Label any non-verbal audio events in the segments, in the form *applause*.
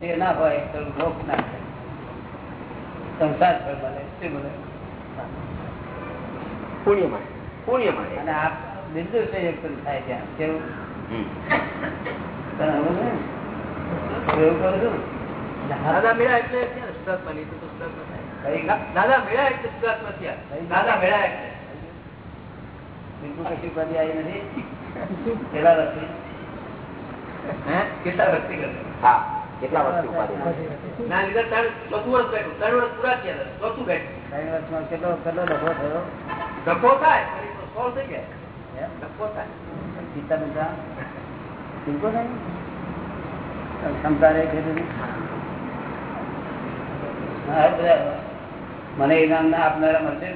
એ ના હોય તો રોગ ના સંસાર ફળ મળે શું મળે? પુણ્ય મળે અને આ બિંદુ સંયુક્ત થાય ત્યાં. કેવું? દાદા મેળા એટલે શુદ્ધાત્મા થાય. દાદા મેળા એટલે શુદ્ધાત્મા થયા. દાદા મેળા એટલે. બિલકુલ કશી ઉપાધિ આવી નથી. પેલા વર્ષથી કેટલા વ્યક્તિગત? કરે? હા. કેટલા વર્ષથી ઉપાધિ ના લીધે ત્રણ ચોથું વર્ષ બેઠું. ત્રણ વર્ષ પૂરા થયા ચોથું બેઠું. ત્રણ વર્ષમાં કેટલો કેટલો ડખો થયો? ધક્કો થાય ફરી થઈ જાય એમ? થાય. પિતા પિતા બિલકુલ નહીં? ક્ષમતા રહે છે બધી? હા, બધા. મને ઇનામ ના આપનારા મળશે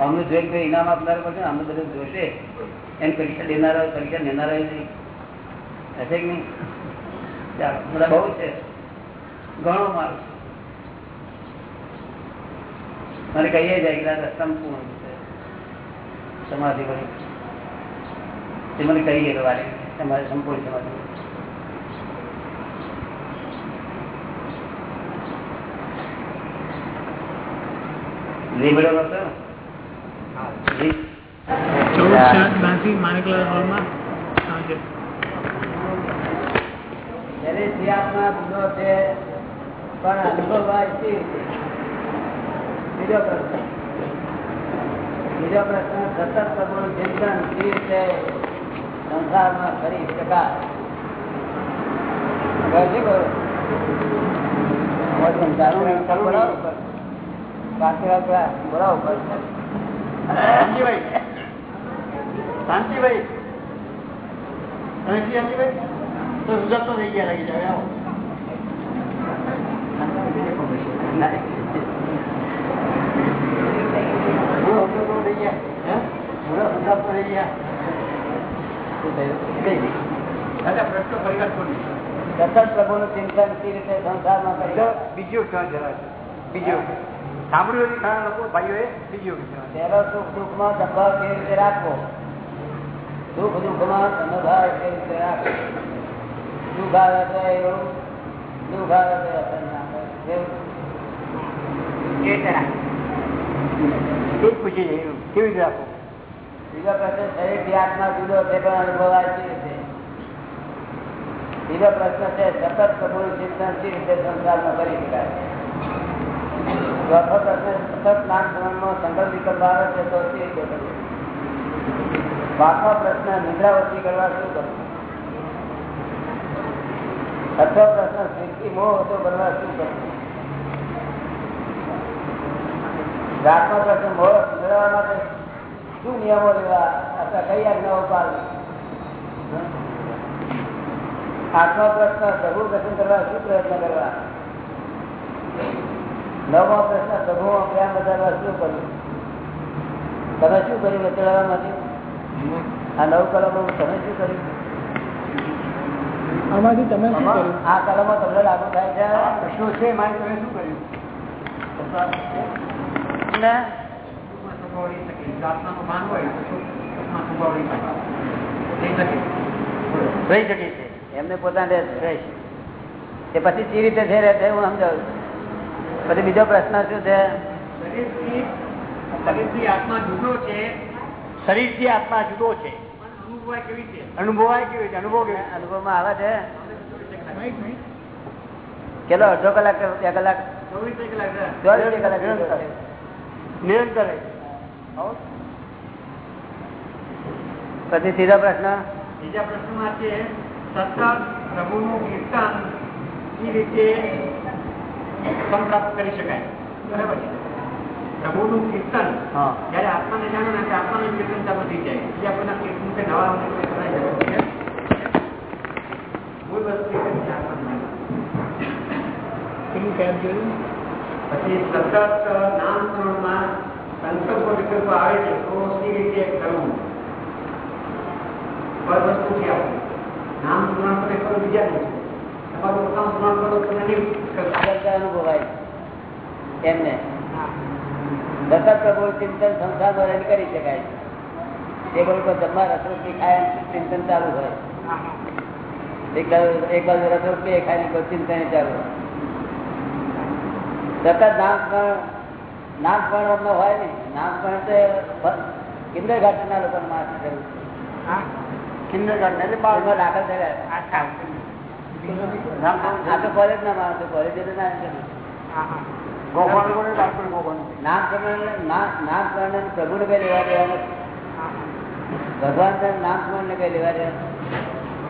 અમને જોઈએ કોઈ ઇનામ આપનારા મળશે અમને બધું જોશે. એમ પરીક્ષા દેનારા પરીક્ષા લેનારા હશે કે નહીં? ચાલો બહુ છે. ઘણો મારું મને કહીએ જાય કે દાદા સંપૂર્ણ છે? સમાધિ બની તે મને કહીએ કે વાલી તમારે સંપૂર્ણ સમાધિ. લીબડો હતો ચૌદ ચાર ત્યાંથી માણેકલાલ હોલમાં સાંજે ત્યારે જે આત્મા ગુનો છે, પણ અનુભવાય છે બીજો પ્રશ્ન બીજો પ્રશ્ન, સતત પ્રભુનું ચિંતન કેવી રીતે સંસારમાં કરી શકાય આગળ શું કરું? મોજ સંસારનું બોલાવો ઉપર. પાછી વાત પેલા બોલાવો ઉપર. શાંતિભાઈ શાંતિભાઈ તમે શાંતિભાઈ તો થઈ ગયા લાગી જાય આવો. બીજો બીજો. સાંભળ્યું નથી ઘણા લોકો? ભાઈઓ બીજો પહેલો સુખ દુઃખમાં સંભાવ કેવી રીતે રાખવો? સુખ દુઃખમાં સમભાવ કેવી રીતે રાખવો? સુખ આવે તો એવું દુઃખ આવે તો અસર? કેવી રીતે રાખવું? છે બીજો પ્રશ્ન છે અનુભવાય બીજો પ્રશ્ન છે, સતત પ્રભુનું ચિંતન કેવી રીતે સંસારમાં કરી શકાય ચોથો પ્રશ્ન, સતત નામ સ્મરણમાં સંકલ્પ વિકલ્પ આવે છે તો કેવી પ્રશ્ન નિદ્રાવતી કરવા શું કરવું છઠ્ઠો પ્રશ્ન સ્થિતિ મોહ હતો બનવા શું કરવું? સાતમો પ્રશ્ન મોહ મેળવવા માટે શું નિયમો લેવા? અથવા કઈ આજ્ઞાઓ પાડવી? આઠમો પ્રશ્ન પ્રભુ દર્શન કરવા શું પ્રયત્ન કરવા? નવમો પ્રશ્ન પ્રભુ પ્રેમ વધારવા શું કરવું? તમે શું કર્યું? ચડાવવા માટે આ નવ કલમો તમે શું કર્યું? આમાંથી તમે શું કર્યું? આ કલમો તમને લાગુ થાય છે પ્રશ્નો છે મારી તમે શું કર્યું? થઈ. રહી શકે છે. એમને પોતાને એ પછી સી રીતે છે રહે છે હું સમજાવું પછી બીજો પ્રશ્ન શું છે? શરીરથી આત્મા જુદો છે. શરીરથી આત્મા જુદો છે. અનુભવાય કેવી છે? અનુભવાય કેવી છે? અનુભવ અનુભવમાં આવે છે. કેટલો? અડધો કલાક કે બે કલાક? ચોવીસ કલાક. ચોવીસ કલાક. નિરંતર. પછી સીધો પ્રશ્ન? બીજા પ્રશ્નમાં છે સતત પ્રભુનું કીર્તન એ રીતે સંપ્રાપ્ત કરી શકાય? બરાબર છે. પ્રભુનું કીર્તન હા. જયારે આત્માને જાણો ને આત્માની આત્માનું કીર્તન જાય. આપણને કીર્તન કે નવા છે. મૂળ વસ્તુ પછી સતત નામ સ્મરણમાં સંકલ્પ વિકલ્પ આવે છે તો સી રીતે કરવું? પર વસ્તુ છે આપણું નામ સ્મરણ તમે કરો બીજા નહીં તમારું પોતાનું સ્મરણ કરો તો નહીં. અનુભવાય. એમને. સતત પ્રભુ ચિંતન સંસારમાં રહીને કરી શકાય એ પર જમવા રસરોટલી ખાય ચિંતન ચાલુ હોય. એક બાજુ રસરોટલી ખાય ને બે કોઈ ચિંતા ચાલુ સતત નાનપણ નાનપણ એમનો હોય ને નાનપણ તે કિન્ડર ગાર્ડનના લોકો માસ જરૂર છે. કિન્ડરગાર્ટન એટલે બાળમાં દાખલ થયા આ તો કોલેજ ના માણસો કોલેજ ના પ્રભુને કઈ લેવા દેવા ભગવાન નામ પ્રમાણે કઈ લેવા દેવા.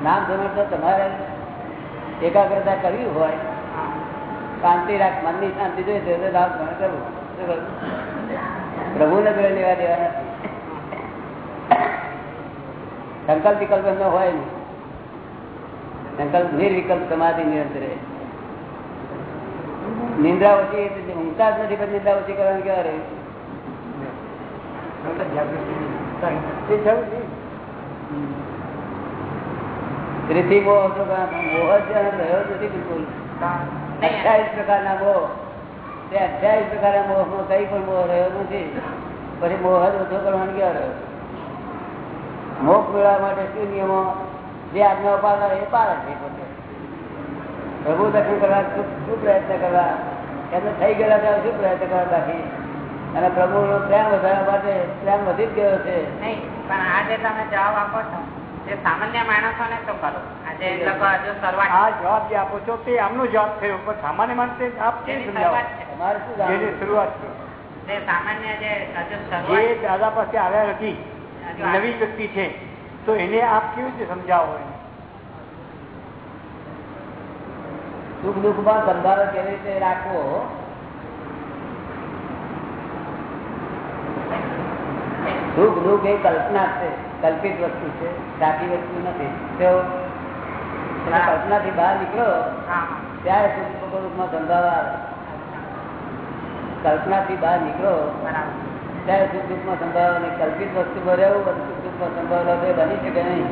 નામ પ્રમાણે તો તમારે એકાગ્રતા કરવી હોય. શાંતિ રાખ મનની શાંતિ જોઈએ તો નામ સ્મરણ કરવું? પ્રભુને કઈ લેવા દેવા નથી સંકલ્પ વિકલ્પ એમનો હોય નહીં. સંકલ્પ નિર્વિકલ્પ સમાધિ નિરંતર રહે. નિંદ્રા ઓછી ઊંઘતા જ નથી પણ નિંદ્રા ઓછી કરવાનું કેવા રહે એ થયું ને? ત્રીથી મોહ હતો મોહ જ રહ્યો નથી બિલકુલ. અઠ્યાવીસ પ્રકારના મોહ. તે અઠ્યાવીસ પ્રકારના મોહમાં કઈ પણ મોહ રહ્યો નથી. પછી મોહ જ ઓછો કરવાનો કેવા રહ્યો? મોક્ષ મેળવવા માટે શું નિયમો? જે આજ્ઞા પાડે એ પાડે છે પોતે. પ્રભુ દર્શન કરવા શું પ્રયત્ન કરવા? એમને થઈ ગયેલા ત્યાં શું પ્રયત્ન કરવા બાકી? અને પ્રભુનો પ્રેમ વધારવા માટે પ્રેમ વધી જ ગયો છે. નહીં પણ આજે તમે જવાબ આપો છો. સામાન્ય માણસોને તો કરો આજે આ જવાબ જે આપો છો તે આમનો જવાબ થયો પણ સામાન્ય માણસે આપ કેમ શરૂઆત છે. સામાન્ય જે દાદા પાસે આવ્યા નથી નવી વ્યક્તિ છે તો એને આપ કેવી રીતે સમજાવો સુખ દુઃખમાં સંભાળો કેવી રીતે રાખવો? સુખ દુઃખ એ કલ્પના છે કલ્પિત વસ્તુ છે સાચી વસ્તુ નથી. તો કલ્પનાથી બહાર નીકળો ત્યારે સુખ દુઃખમાં સંભાળવા આવે. કલ્પનાથી બહાર નીકળો ત્યારે સુખ દુઃખમાં સંભાવ નહીં કલ્પિત વસ્તુમાં રહેવું અને સુખ દુઃખમાં એ બની શકે નહીં?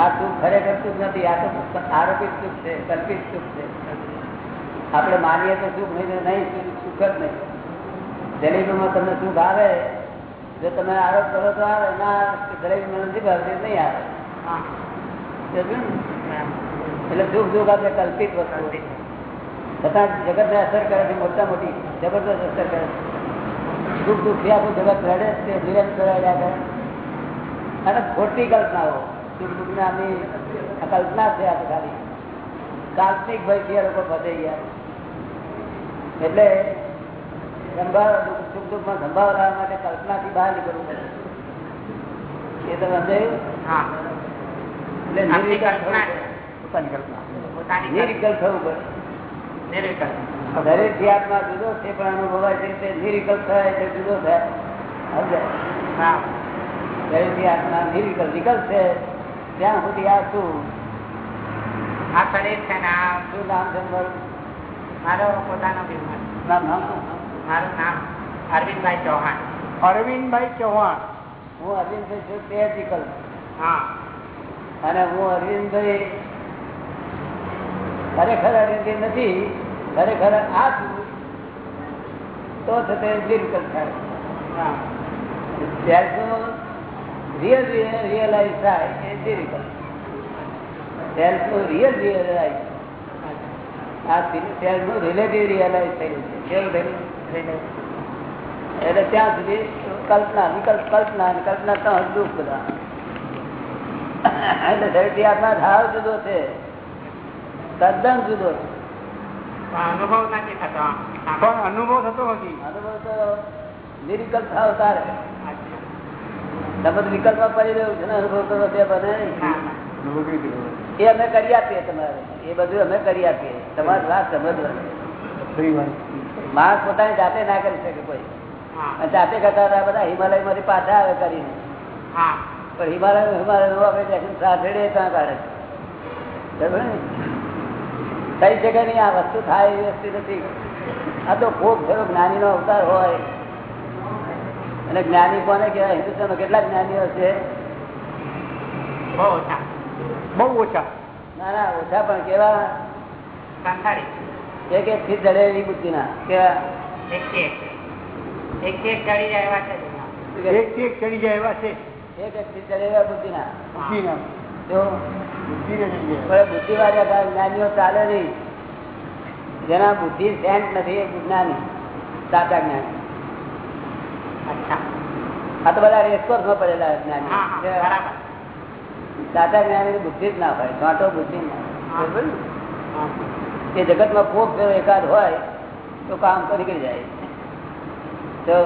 આ સુખ ખરેખર સુખ નથી આ તો આરોપિત સુખ છે કલ્પિત સુખ છે. આપણે માનીએ તો સુખ નહીં તો નહીં સુખ સુખ જ નહીં. જલેબીમાં તમને સુખ આવે જો તમે આરોપ કરો તો આવે ના જલેબી મને નથી ભાવતી નહીં આવે. હા. સમજ્યો ને? બરાબર એટલે સુખ દુઃખ આપણે કલ્પિત વસ્તુ. છતાં જગતને અસર કરે છે મોટા મોટી. જબરદસ્ત અસર કરે છે. સુખ દુઃખથી આખું જગત રડે જ છે નિરંતર રહ્યા કરે અને ખોટી કલ્પનાઓ. સુખ દુઃખ નામની કલ્પના છે આ ખાલી. કાલ્પનિક ભયથી આ લોકો ફસાઈ ગયા. એટલે સંભાવ સુખ દુઃખમાં સંભાવ લાવવા માટે કલ્પનાથી બહાર નીકળવું પડે. એ તમે સમજાયું હા. એટલે આપણી નિર્વિકલ્પ કલ્પના થવું પડે. પોતાની કલ્પના. પોતાની નિર્વિકલ્પ થવું પડે. નિર્વિકલ્પ દરેકથી જુદો છે પણ અનુભવાય છે તે નિર્વિકલ્પ થાય એટલે જુદો થાય? દરેકથી આત્મા નિર્વિકલ્પ વિકલ્પ છે. ત્યાં સુધી આ શું? આ શરીર છે ને આ શું નામ છે મારો પોતાનો બિઝનેસ? મારું નામ અરવિંદભાઈ ચૌહાણ. અરવિંદભાઈ ચૌહાણ. હું અરવિંદભાઈ છું અને હું અરવિંદભાઈ ખરેખર અરવિંદભાઈ નથી ખરેખર આ છું તો થતે થાય. રિયલ રિયલાઇઝ થાય એ નિર્વિકલ્પ સેલ્ફનું રિયલ રિયલાઇઝ આ સેલ્ફનું રિલેટિવ રિયલાઇઝ થયેલું છે. કેવું થયેલું એટલે ત્યાં સુધી કલ્પના વિકલ્પ કલ્પના કલ્પના તો દુઃખ બધા. એટલે ધરતી આત્મા ભાવ જુદો છે. તદ્દન જુદો છે. અનુભવ નથી થતો અનુભવ થતો નથી. અનુભવ તો નિરિકલ્પ થાવ તારે. તમે વિકલ્પ પડી રહ્યું છે ને અનુભવ કરો તે બને? એ અમે કરી આપીએ તમારે. એ બધું અમે કરી આપીએ. તમારે વાત સમજવાની માણસ પોતાની જાતે ના કરી શકે કોઈ. જાતે કરતા હતા બધા હિમાલયમાંથી પાછા આવે કરીને. પણ હિમાલય હિમાલયનું આપણે સાંભળે ત્યાં કાઢે. થઈ શકે નહીં આ વસ્તુ થાય એવી વસ્તુ નથી. આ તો ખૂબ ખરો જ્ઞાની નો અવતાર હોય. અને જ્ઞાની કોને કહેવાય? હિન્દુસ્તાન કેટલા જ્ઞાનીઓ છે? બહુ ઓછા. ના ના ઓછા પણ કેવા? એક એક થી જડે બુદ્ધિ ના કેવા? એક એક. એક થી એક ચડી જાય એવા છે એક એક ચડી જાય એવા છે. એક એક થી જડે બુદ્ધિ ના બુદ્ધિના. જો બુદ્ધિને બુદ્ધિવાળા જ્ઞાનીઓ ચાલે નહીં. જેના બુદ્ધિ સેન્ટ નથી એ જ્ઞાની સાચા જ્ઞાની. આ તો બધા રેસકોર્સમાં પડેલા હા હા જ્ઞાની સાચા જ્ઞાની બુદ્ધિ જ ના હોય છોટો બુદ્ધિ ના હા. બરોબર. ને? હા. એ જગતમાં કોક ફેરો એકાદ હોય તો કામ તો નીકળી જાય. તો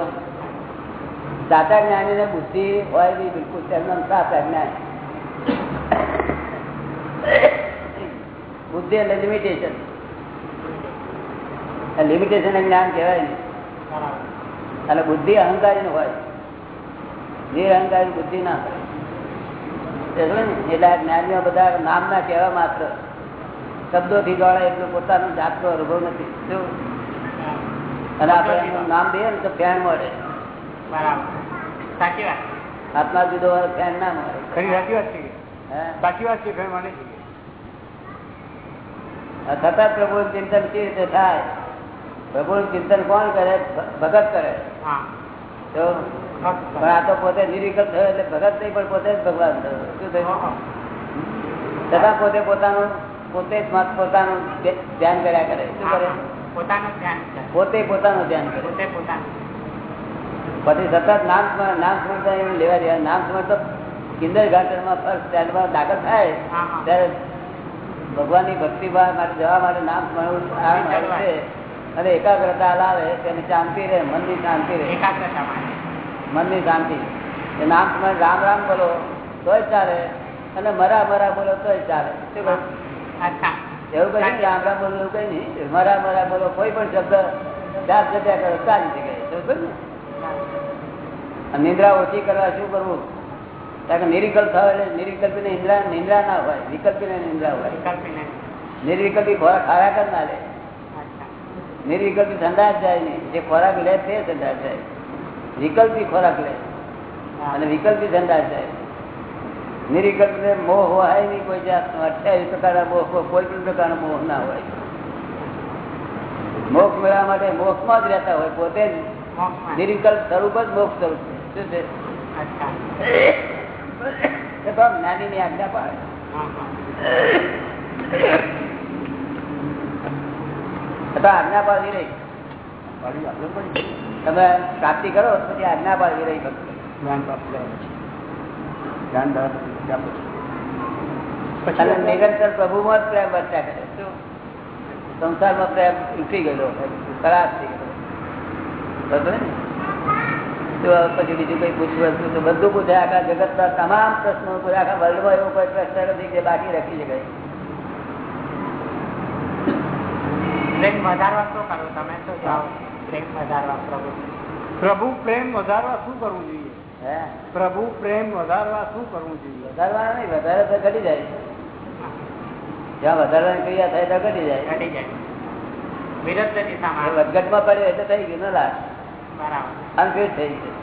સાચા જ્ઞાની ને બુદ્ધિ હોય બી બિલકુલ તેમનું સાચા જ્ઞાની. બુદ્ધિ એટલે લિમિટેશન લિમિટેશન જ્ઞાન કહેવાય બરાબર. અને બુદ્ધિ અહંકારી હોય. નિરહંકારી બુદ્ધિ ના હોય ને? એટલે આ જ્ઞાનીઓ બધા નામ ના કહેવા માત્ર. શબ્દોથી દ્વારા એટલું પોતાનો જાતનો અનુભવ નથી. શું? અને આપણે એનું નામ દઈએ ને તો ફેન મળે. સાચી વાત. આત્મા જુદો વાળો ફેન ના મળે. ખરી સાચી વાત છે. સાચી વાત છે ભાઈ મને છતાં પ્રભુ ચિંતન કેવી રીતે થાય? પ્રભુ ચિંતન કોણ કરે? ભગત કરે. તો પણ આ તો પોતે નિરીકત થયો એટલે ભગત નહીં પણ પોતે જ ભગવાન થયો. શું થયું? પોતે પોતાનું પોતે જ પોતાનું ધ્યાન કર્યા કરે. શું કરે? પોતાનું ધ્યાન પોતે પોતાનું ધ્યાન કરે. પોતે પોતાનું. પછી સતત નામ સ્મરણ નામ સ્મરતા એવું લેવા દેવા. નામ સ્મરણ તો કિન્દર ગાર્ડનમાં ફર્સ્ટ સ્ટેન્ડમાં દાખલ થાય. ત્યારે ભગવાન ત્યારે ભગવાનની ભક્તિ માટે જવા માટે નામ સ્મરણ છે અને એકાગ્રતા લાવે તેને શાંતિ રહે મનની શાંતિ રહે. એકાગ્રતા મનની શાંતિ. નામ સ્મરણ રામ રામ બોલો તોય ચાલે અને મરા મરા બોલો તોય ચાલે. શું એવું કઈ નહીં રામ રામ બોલો એવું કઈ નહીં. મરા મરા બોલો કોઈ પણ શબ્દ ચાર જગ્યા કરો ચાલી શકે નિંદ્રા ઓછી કરવા શું કરવું? કારણ કે નિરિકલ્પ થાય એટલે નિરિકલ્પી નિંદ્રા નિંદ્રા ના હોય. વિકલ્પી ને નિંદ્રા હોય. નિર્વિકલ્પી ખોરાક ખાયા કર ના લે નિર્વિકલ્પી ઠંડા જ જાય નહીં. જે ખોરાક લે તે ઠંડા જાય. વિકલ્પી ખોરાક લે. અને વિકલ્પી ઠંડા જાય. નિર્વિકલ્પ મોહ હોય નહીં કોઈ જાતનો. અઠ્યાવીસ પ્રકારના મોહ કોઈ પણ પ્રકારનો મોહ ના હોય. મોક્ષ મેળવવા માટે મોક્ષમાં જ રહેતા હોય પોતે જ. નિર્વિકલ્પ સ્વરૂપ જ મોક્ષ સ્વરૂપ છે. શું છે? નાની ની આજ્ઞા પાડે. હા હા એ તો આજ્ઞા પાડવી રહી. તમે પ્રાપ્તિ કરો તો પછી આજ્ઞા પાડવી રહી ફક્ત જ્ઞાન પ્રાપ્ત કર્યા પછી. જ્ઞાન પ્રાપ્ત કર્યા પછી. અને પછી નિરંતર પ્રભુમાં જ પ્રેમ વર્ત્યા કરે. શું સંસારમાં પ્રેમ ઉઠી ગયેલો ખરાબ થઈ ગયેલો બરોબર ને? તો પછી બીજું કઈ પૂછવું હતું તો બધું પૂછે. આખા જગતના તમામ પ્રશ્નો પૂછે. આખા વર્લ્ડમાં એવો કોઈ પ્રશ્ન નથી કે બાકી રાખી શકાય. પ્રેમ વધારવા શું કરવું તમે શું જાઓ. પ્રેમ વધારવા પ્રભુ. પ્રભુ પ્રેમ વધારવા શું કરવું જોઈએ? પ્રભુ પ્રેમ વધારવા શું કરવું જોઈએ? વધારવા નહીં વધારે તો ઘટી જાય. જ્યાં વધારવાની ક્રિયા થાય તો ઘટી જાય. ઘટી જાય. વધઘટમાં પડ્યો એટલે થઈ ગયું ન અનફિટ થઈ ગયું.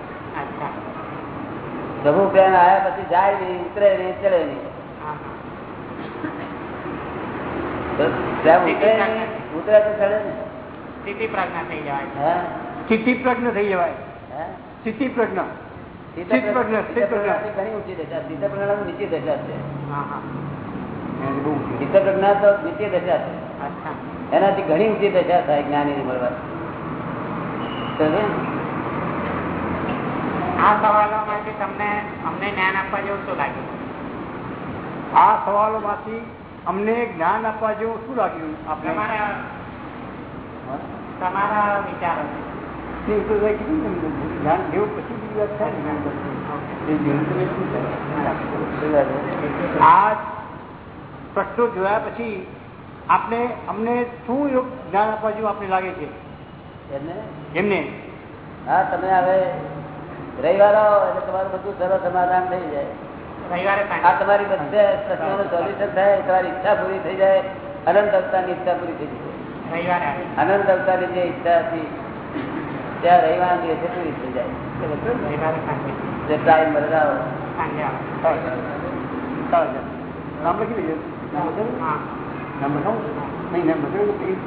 પ્રભુ પ્રેમ આવ્યા પછી જાય નહીં ઉતરે નહીં ચડે પ્રેમ ઉતરે નહીં. ઉતરે તો ચડે ને? સ્થિતિ પ્રજ્ઞા થઈ જવાય સ્થિતિ પ્રજ્ઞ થઈ જવાય. સ્થિતિ એનાથી ઘણી ઊંચી દશા થાય જ્ઞાની મળવા. આ સવાલોમાંથી તમને અમને જ્ઞાન આપવા જેવું શું લાગ્યું? આ સવાલોમાંથી અમને જ્ઞાન આપવા જેવું શું લાગ્યું આપણે તમારા તમારા વિચારો. જ્ઞાન જેવું પછી બીજી વાત. આ પ્રશ્નો જોયા પછી આપણે અમને શું એવું જ્ઞાન આપવા જેવું આપને લાગે છે? એમને? હા તમે હવે રવિવાર આવો એટલે તમારું બધું સરળ સમાધાન થઈ જાય. આ તમારી બધા પ્રશ્નોનું સોલ્યુશન થાય તમારી ઈચ્છા પૂરી થઈ જાય અનંત અવતારની ઈચ્છા પૂરી થઈ જાય. અનંત અવતારની જે ઈચ્છા હતી ત્યાં રવિવાર દિવસે પૂરી થઈ જાય. ટાઈમ. નામ લખી લેજો નામ લખાવું? હા નહીં નામ લખાવું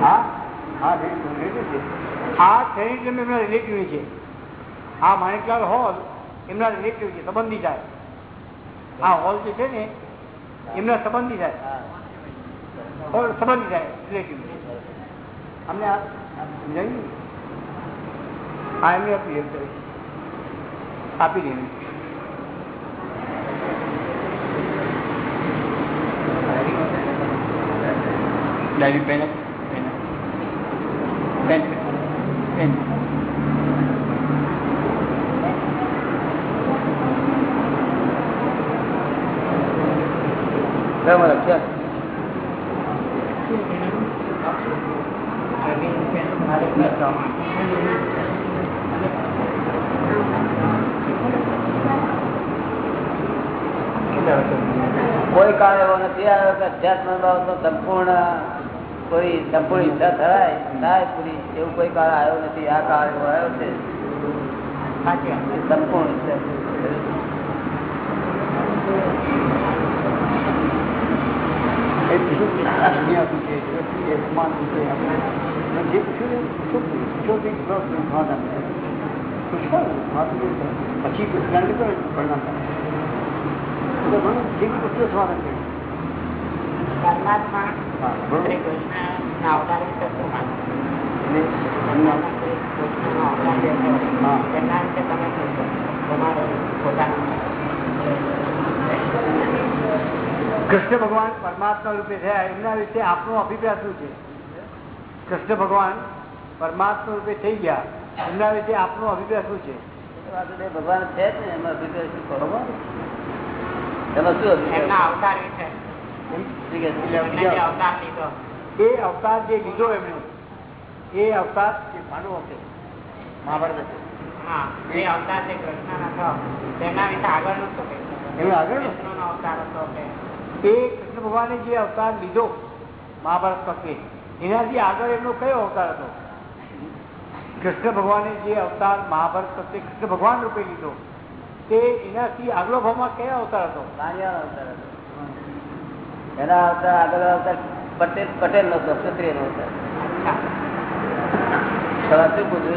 કોણ. આ સેનિટમ એમના રિલેટિવ છે. આ માણેકલાલ હોલ એમના રિલેટિવ છે, સંબંધી થાય આ હોલ જે છે ને, એમના સંબંધી થાય હોલ સંબંધી થાય રિલેટિવ અમને આ એમને આપી એમ આપી દે. ડાયરી પેન આપો. પેન આપો. પેન પેન બરાબર અક્ષર કોઈ કાળ એવો નથી આવ્યો કે અધ્યાત્મ બાબત સંપૂર્ણ કોઈ સંપૂર્ણ ઈચ્છા થાય થાય પૂરી એવું કોઈ કાળ આવ્યો નથી આ કાળ એવો આવ્યો છે. એ સંપૂર્ણ ઈચ્છા એ બીજું કે આ દુનિયા શું છે? જગતની એ સમાન શું છે? આપણે અને જે પૂછ્યું ને શું પૂછ્યું કંઈક પ્લસ સમાધાન પૂછવાનું સમાધાન નહીં થાય. પછી જ્ઞાન લીધો ને પરિણામ થાય. એટલે મને જે બી પૂછ્યું સમાધાન કર્યું પરમાત્મા કૃષ્ણ ભગવાન પરમાત્મા રૂપે થયા એમના વિશે આપનો અભિપ્રાય શું છે? કૃષ્ણ ભગવાન પરમાત્મા રૂપે થઈ ગયા. એમના વિશે આપનો અભિપ્રાય શું છે? ભગવાન છે ને. એમાં અભિપ્રાય શું કરો એમાં શું અભિપ્રાય? એમના અવતાર વિશે. એ અવતાર જે લીધો એમણે એ અવતાર જે ભાનુ હતો મહાભારત હતો એ અવતાર જે કૃષ્ણ હતો તેના વિશે આગળનું શું કહેશો? એમણે આગળનું? વિષ્ણુનો અવતાર હતો એ કૃષ્ણ ભગવાને જે અવતાર લીધો મહાભારત પ્રત્યે એનાથી આગળ એમનો કયો અવતાર હતો કૃષ્ણ ભગવાને જે અવતાર મહાભારત પ્રત્યે કૃષ્ણ ભગવાન રૂપે લીધો તે એનાથી આગલો ભાવમાં કયો અવતાર હતો કાળિયાનો અવતાર હતો. એના આવતા આગળ આવતા પટેલ પટેલ નો હતો. ક્ષત્રિય નો શું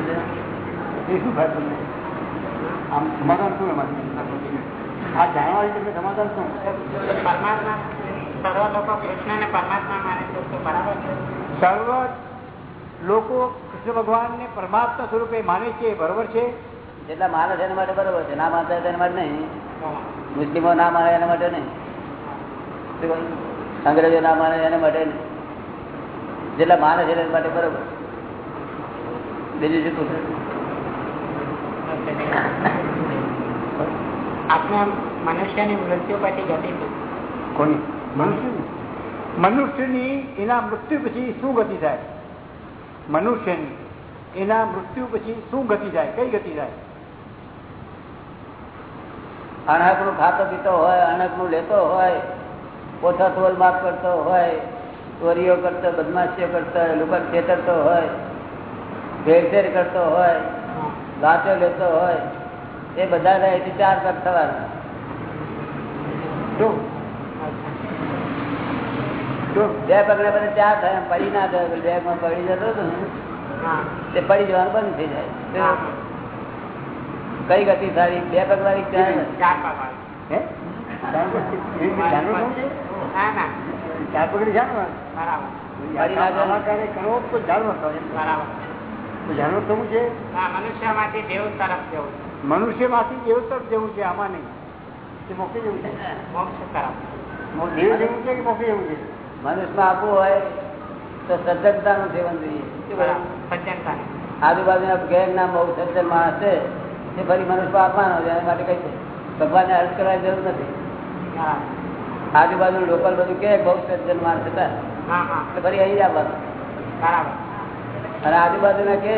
છે આમ સમાધાન શું એમાંથી આ જાણવાથી તમને સમાધાન શું? પરમાત્મા સર્વ લોકો કૃષ્ણને પરમાત્મા માને છે બરાબર સર્વ લોકો કૃષ્ણ ભગવાનને પરમાત્મા સ્વરૂપે માને છે બરોબર છે? જેટલા માને છે એના માટે બરોબર છે. ના માનતા એના માટે નહીં. મુસ્લિમો ના માને એના માટે નહીં? અંગ્રેજો ના માને એના માટે જેટલા માને છે એના માટે બરોબર. બીજું શું પૂછે આપણે મનુષ્યની મૃત્યુ પછી ગતિ શું? કોની? મનુષ્યની. મનુષ્યની એના મૃત્યુ પછી શું ગતિ થાય મનુષ્યની એના મૃત્યુ પછી શું ગતિ થાય કઈ ગતિ થાય અણકનું ખાતો પીતો હોય અણકનું લેતો હોય ઓછા તોલ માફ કરતો હોય ચોરીઓ કરતો બદમાશીઓ કરતો હોય લોકો છેતરતો હોય ભેળસેળ કરતો હોય. લાચો લેતો હોય એ બધા અહીંથી ચાર પગ થવાના. બે પગ બધા ચાર થાય પડી ના થાય બેગમાં પડી જતો હતો ને તે પડી જવાનું બંધ થઈ જાય. કઈ ગતિ સારી? બે પગ વાળી ચાર. પગ પગવાળા. ચાર પકડી જાણવા તો જાણવા જાણવું થવું છે? હા મનુષ્યમાંથી દેવ તરફ જવું મનુષ્યમાંથી દેવ તરફ જવું છે આમાં નહીં. તે મોક્ષે જવું છે. મોક્ષ તરફ. દેવ જવું છે કે મોકલી જવું છે? મનુષ્યમાં આપવું હોય તો સજ્જનતા નું સેવન જોઈએ કહ્યું? આજુબાજુના ગેર ના બહુ સજ્જન માણસ છે તે ફરી મનુષ્ય આપવાનો છે એના માટે કઈ છે ભગવાનને અર્થ કરવાની જરૂર નથી. આજુબાજુ લોકલ બધું કે બહુ સજ્જન માણસ હતા ફરી અહીં આવવાનું. બરાબર. અને આજુબાજુના કે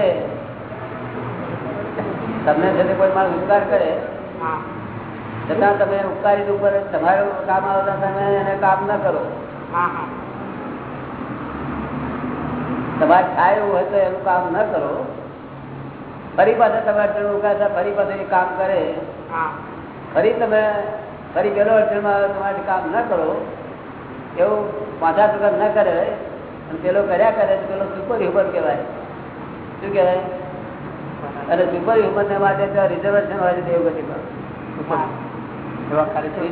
તમને છે કોઈ માણસ ઉપકાર કરે છતાં તમે ઉપકારી ઉપર તમારું કામ આવતા તમે એને કામ ન કરો. હા હા. તમારે થાય એવું હોય તો એનું કામ ન કરો. ફરી પાછા તમારે અડચણ ફરી પાછું એ કામ કરે. હા. ફરી તમે ફરી પેલો અડચણમાં તમારે કામ ન કરો. એવું પાછા ટુકર ન કરે. અને પેલો કર્યા કરે તો પેલો સુપર હ્યુમન કહેવાય. શું કહેવાય? અને સુપર હ્યુમન ને માટે તો રિઝર્વેશન હોય છે દેવગતિમાં ગતિ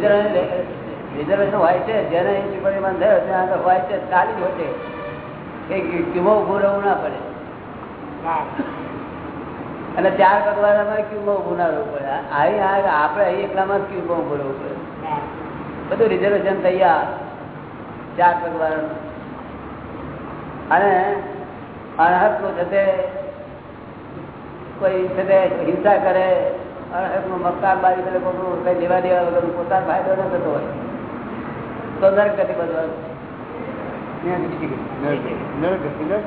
રિઝર્વેશન હોય છે. જેને સુપર હ્યુમન થયો ત્યાં આગળ હોય છે. ચાલી જ હોય છે. કે ક્યુમો ઉભું રહેવું ના પડે. અને ચાર પગવાળામાં ક્યુબો ઉભું ના રહેવું પડે અહીં આપણે અહીં એકલામાં જ ક્યુબો ઉભું પડે. બધું રિઝર્વેશન તૈયાર. ચાર પગવાળાનું. અને અણહકનું છે કોઈ છે હિંસા કરે અણહકનું મકાન બારી કરે કોઈનું કઈ લેવા દેવા વગર પોતાનો ફાયદો ન થતો હોય. તો નરક ગતિ બધું તો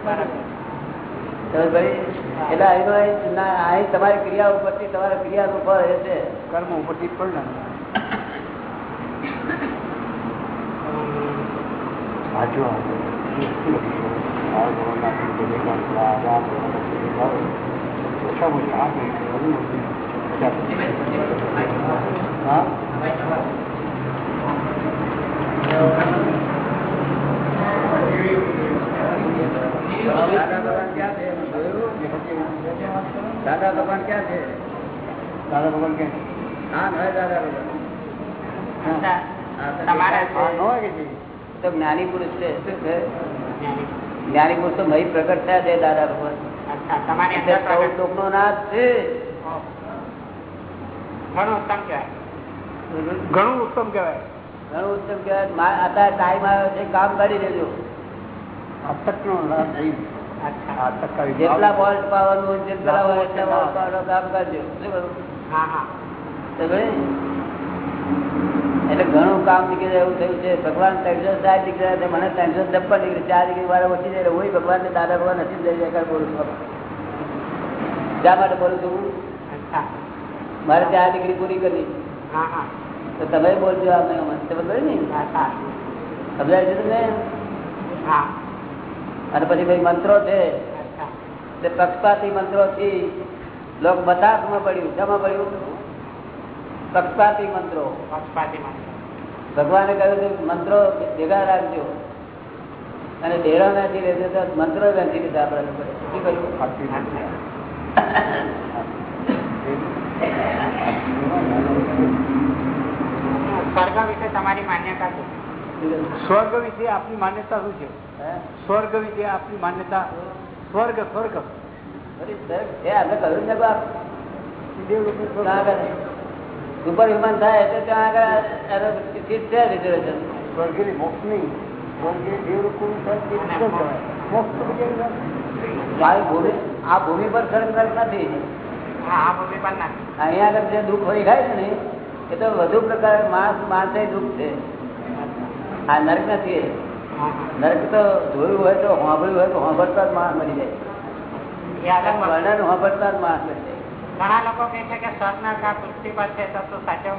ભાઈ એટલે અહીં ના અહીં તમારી ક્રિયા ઉપરથી તમારા ક્રિયાનું ફળ એ છે. કર્મ ઉપરથી પરિણામ આજુ હા? દાદા ભગવાન ક્યાં છે દાદા ભગવાન ક્યાં છે હા નય દાદા ભગવાન તમારા તો જ્ઞાની પુરુષ છે. જ્ઞાની પુરુષ તો મહી પ્રગટ થયા છે દાદા ભગવાન. તમારી ચૌદ પ્રગટ- લોકનો નાથ છે. ઘણું ઉત્તમ કહેવાય. ઘણું ઉત્તમ કહેવાય. ઘણું ઉત્તમ કહેવાય. અત્યારે ટાઈમ આવ્યો છે કામ કરી લેજો. જેટલા વોલ્ટ પાવાનું જેટલા હોય એટલા પાવાનું કામ કરજો. હા હા. ઘણું કામ નીકળી એવું થયું છે. ભગવાન ત્રણસો સાત નીકળ્યા મને ત્રણસો છપ્પન ડિગ્રી ચાર ડિગ્રી વાળા ઓછી જાય હોય ભગવાન ને દાદા ભગવાન નથી જઈ જાય બોલું છું શા માટે બોલું છું? હું? મારે ચાર ડિગ્રી પૂરી કરી હા હા. તો તમે બોલજો આ મને ને? સમજાય છે તમે હા. અને પછી ભાઈ મંત્રો છે? તે પક્ષપાતી મંત્રો થી લોક મતાસમાં પડ્યું. શામાં પડ્યું? પક્ષપાતી મંત્રો. પક્ષપાતી મંત્ર. ભગવાને કહ્યું છે મંત્રો ભેગા રાખજો. અને ડેરો નથી લેજો તો મંત્રો નથી લીધા આપણે શું કહ્યું? સ્વર્ગ વિશે તમારી માન્યતા સ્વર્ગ વિશે આપની માન્યતા શું છે? સ્વર્ગ વિશે આપની માન્યતા સ્વર્ગ સ્વર્ગ. સુપર હ્યુમન થાય એટલે ત્યાં આગળ સીટ છે રિઝર્વેશન. સ્વર્ગની મોક્ષ નહીં. આ ભૂમિ પર સર્વ નથી. અહીંયા આગળ જે દુઃખ હોય ખાય છે ને એ તો વધુ પ્રકાર માણસ માણસે દુઃખ છે. આ નર્ક નથી નરક તો જોયું હોય તો સાંભળ્યું હોય તો સાંભળતા જ માણસ મરી જાય. એ અલગ વસ્તુ. વર્ણન સાંભળતા જ માણસ મરી જાય. ઘણા લોકો કહે છે કે સ્વર્ગ નર્ક પૃથ્વી પર છે તો શું સાચું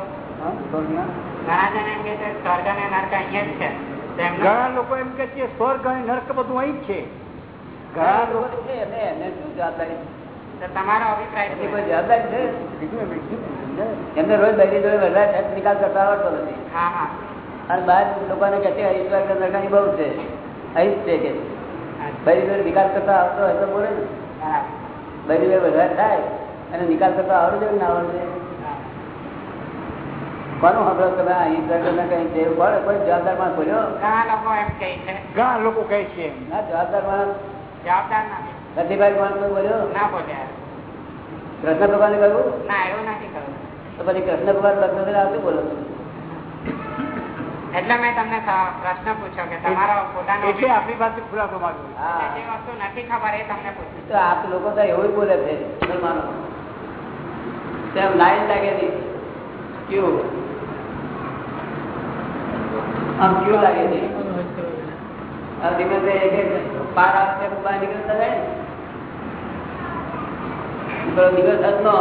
ઘણા જણ એમ કે છે સ્વર્ગ અને નર્ક અહીંયા જ છે. ઘણા લોકો એમ કે છે સ્વર્ગ અને નર્ક બધું અહીં જ છે. ઘણા લોકો છે એને એને શું જવાબદારી? તમારો અભિપ્રાય? કોઈ જવાબદારી છે? એમને રોજ બૈરી જોડે વધારે નિકાલ કરતા આવડતો નથી. હા હા. અને બહાર લોકોને કહે છે ઈશ્વર કે નરકાની બહુ છે. અહીં જ છે કે? બૈરી જોડે નિકાલ કરતા આવતો હોય તો બોલે ને. બરાબર બૈરી વધારે થાય અને નિકાલ કરતા આવડે છે ને ના આવડે કોનું સાંભળો તમે? અહીં ઈશ્વર કઈ છે? કોણ કોઈ જવાબદાર માણસ બોલ્યો? ઘણા લોકો એમ કહે છે. ઘણા લોકો કહે છે ના જવાબદાર માણસ જવાબદાર નથી. રતિભાઈ માણસ કોઈ બોલ્યો? ના બોલ્યા. કૃષ્ણ ભગવાને કહ્યું? ના એવું નથી કહ્યું. તો પછી કૃષ્ણ ભગવાન લગ્ન આવતું બોલો છો? એટલે મેં તમને પ્રશ્ન પૂછ્યો કે તમારો પોતાનો એટલે આપણી પાસે ખુલાસો માંગ્યો. જે વસ્તુ નથી ખબર એ તમને પૂછ્યું. તો આપ લોકો તો એવું બોલે છે મુસલમાનો. તેમ લાઈન લાગેલી ક્યુ? આમ ક્યુ લાગે છે? આ ધીમે ધીમે બાર બહાર નીકળતા જાય ને. દિવસ હતો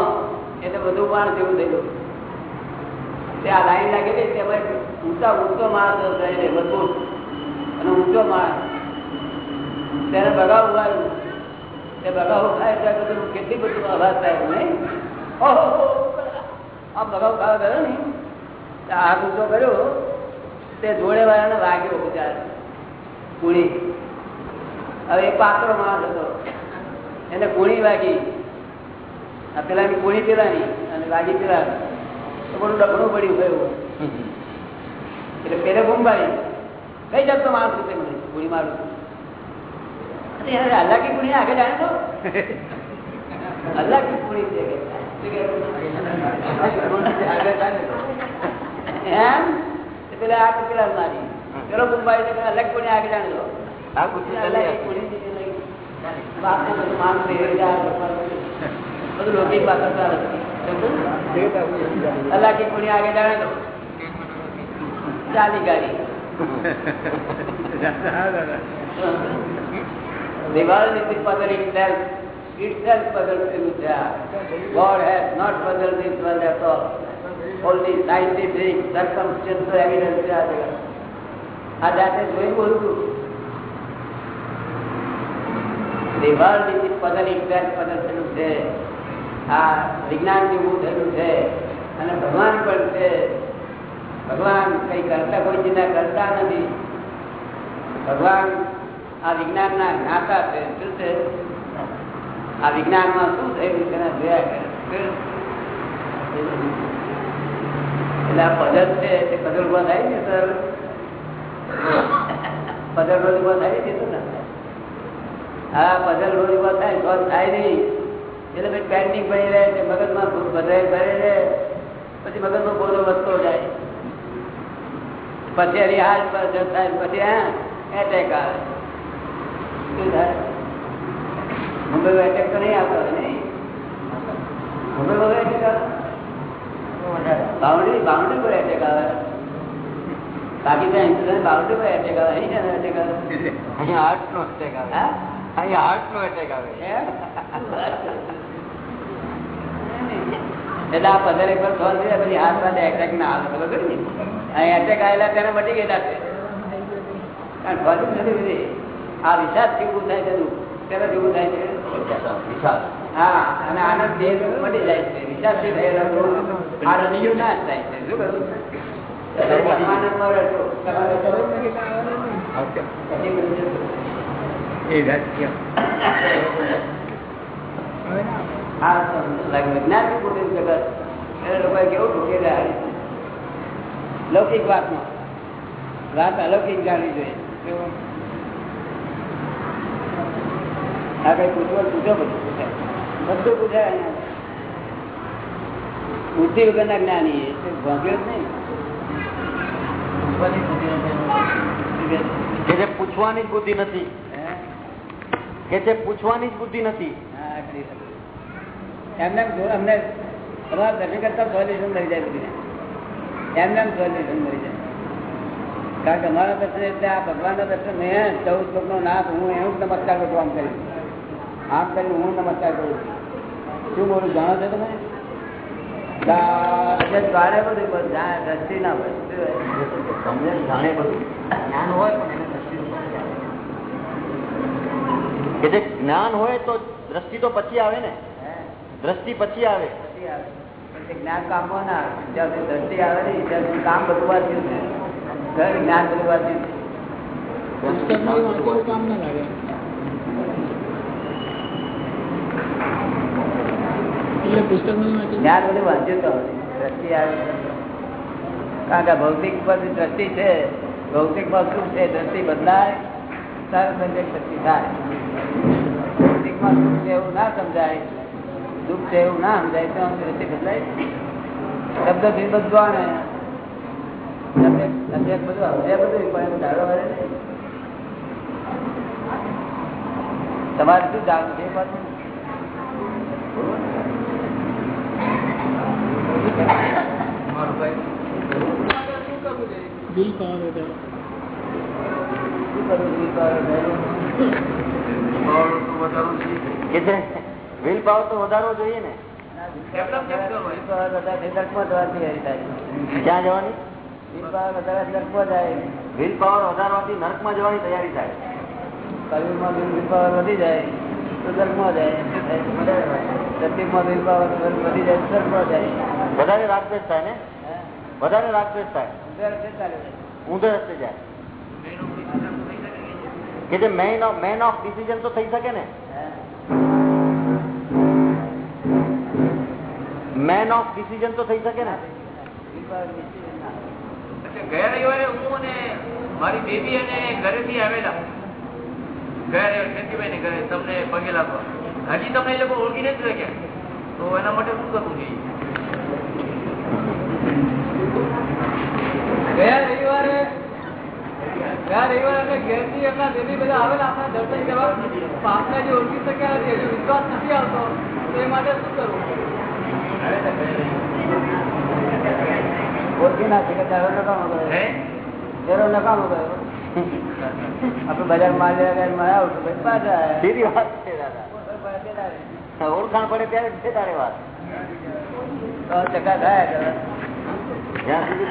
એટલે બધું પાણ જેવું થયું. તે આ લાઈન લાગેલી તેમાં ઊંચા ઊંચો માણસ રહે મજબૂત અને ઊંચો માણસ તેને બગાવ ઉગાડ્યું તે બગાવ ખાય ત્યાં બધું કેટલી બધું આભાર થાય નહીં? આ બગાવ ખાવા ગયો ને? આ ઊંચો કર્યો. તે જોડે વાળાને વાગ્યો બિચારા. કુણી. હવે એ પાત્રો માણસ હતો. એને કુણી વાગી. આ પેલાની કુણી પેલાની અને વાગી પેલા તો બધું ડબડું પડ્યું ગયું એટલે પેલે ગુમભાઈ કઈ જાતનો મારું છે મને? ગુણી મારું અલ્લાહ કી કુણી આગળ જાણે તો. અલ્લાહ કી કુણી છે એમ? પેલા આ પેલા મારી. પેલો મુંબાઈ તો અલગ કુણી આગળ જાણે તો. આ બુદ્ધિ અલગ. બાપને બધું જાય, બધું લૌકિક વાતો અલ્લાહ કી આગળ જાણે તો. ચાલી ગાડી દિવાલ is puzzling itself. Itself puzzles Vidya. God has not puzzled this world at all. Only scientific, circumstantial evidence છે આ જગત. આ જાતે જોઈ બોલું છું The world is puzzling itself puzzle થયેલું છે આ વિજ્ઞાન જેવું થયેલું છે અને ભગવાન પણ છે ભગવાન કઈ કરતા કોઈ ચિંતા કરતા નથી. ભગવાન આ વિજ્ઞાનના જ્ઞાતા છે. શું છે? આ વિજ્ઞાનમાં શું થયું? તેને જોયા કરે એટલે આ પદલ છે તે પધલ ઊભા થાય ને સર? પધલ રોજ ઊભા થાય ને તો ના હા પદલ રોજ ઊભા થાય બંધ થાય નહીં? એટલે પછી પેન્ટિંગ ભરી રહે છે, મગજમાં બધાય ભરે રહે પછી મગજમાં બોલો વધતો જાય? પછી એની હાલ પર જતા પછી હા એટેક આવે. શું થાય? મુંબઈ એટેક તો નહીં આવતો હોય ને મુંબઈ વગર એટેક આવે? બાઉન્ડ્રી બાઉન્ડ્રી પર એટેક આવે. પાકિસ્તાન હિન્દુસ્તાન બાઉન્ડ્રી પર એટેક આવે. અહીં છે એટેક આવે? અહીંયા હાર્ટ નો એટેક આવે. હા? અહીંયા હાર્ટ નો એટેક આવે. એટલે આ પંદર એક સોલ છે પછી હાથ સાથે એટેક ના આવે ખબર પડી ને? અહીં એટેક આવેલા તેને મટી ગયેલા છે. કારણ નથી આ વિષાદ થાય થાય હા અને આનંદ દેહ મટી જાય વિષાદથી થયેલો થાય શું વિજ્ઞાન કેવું ઠોકી રહ્યા લૌકિક વાતમાં. વાત અલૌકિક જાણવી જોઈએ? આ કઈ પૂછવું પૂછો બધું પૂછાય. બધું પૂછાય બુદ્ધિ વગરના જ્ઞાની ભોગ્યો જ નહીં. કે જે પૂછવાની જ બુદ્ધિ નથી? કે જે પૂછવાની જ બુદ્ધિ નથી. એમને અમને તમારા દર્શન કરતા સોલ્યુશન થઈ જાય બધીને એમને એમ સોલ્યુશન મળી જાય. કારણ કે અમારા દર્શન એટલે આ ભગવાનના દર્શન મેં ચૌદ શ્લોકનો નાથ હું એવું જ નમસ્કાર કરું આમ કરી આમ કરી હું નમસ્કાર કરું શું બોલું જાણો છો તમે? જાણે બધું દ્રષ્ટિ ના હોય. સમજે જાણે બધું. જ્ઞાન હોય પણ દ્રષ્ટિ કે જે જ્ઞાન હોય તો દ્રષ્ટિ તો પછી આવે ને? દ્રષ્ટિ પછી આવે. પછી આવે. જ્ઞાન કામમાં ના. જ્યાં સુધી દ્રષ્ટિ આવે ને ત્યાં સુધી કામ બધું વાંચ્યું છે. ઘર જ્ઞાન બધું વાંચ્યું છે. પુસ્તકમાં વાંચેલું કામ ના લાગે. એટલે પુસ્તકમાં વાંચેલું જ્ઞાન બધું વાંચ્યું તો દ્રષ્ટિ આવે કારણ કે ભૌતિક પર દ્રષ્ટિ છે. ભૌતિકમાં શું છે? દ્રષ્ટિ બદલાય સારું સંજય શક્તિ થાય. ભૌતિકમાં શું છે એવું ના સમજાય. દુઃખ છે એવું ના સમજાય તો આમ દ્રષ્ટિ બદલાય શબ્દથી બધું ને અભ્યાસ બધું અભ્યાસ બધું પણ એમ ધારો વળે નહીં. તમારે શું જાણવું છે એ પાછું બિલ પાવર વધારે શું કરવું જોઈએ તો હવે? કે જે વિલ પાવર તો વધારવો જોઈએ ને વધારે નરકમાં થાય. ક્યાં જવાની વિલપાવર વધારે નરકમાં જાય. વિલ પાવર વધારવાથી નરકમાં જવાની તૈયારી થાય કલયુગમાં બી વિલપાવર વધી જાય તો નરકમાં જાય. શું થાય? સત્યુગમાં વધી જાય તો નરકમાં જાય. વધારે રાગદ્વેષ થાય ને વધારે રાગદ્વેષ થાય. ઊંધે રસ્તે જાય કે જે man of man of decision તો થઈ શકે ને મેન ઓફ ડિસિઝન તો થઈ શકે ને? ગયા રવિવારે હું અને મારી બેબી અને ઘરેથી આવેલા. ગયા રવિવારે ખેતીભાઈ ને ઘરે તમને પગે લાગવા. હજી તમને એ લોકો ઓળખી નથી શક્યા તો એના માટે શું કરવું જોઈએ ગયા રવિવારે ગયા રવિવારે અમે ઘેરથી એમના બેબી બધા આવેલા. આપણા દર્શન કરવા પણ આપણે જે ઓળખી શક્યા નથી હજુ વિશ્વાસ નથી આવતો. તો એ માટે શું કરવું? બજાર માલ ઓળખાણ પડે ત્યારે છે તારે વાત. થાય જ્યાં સુધી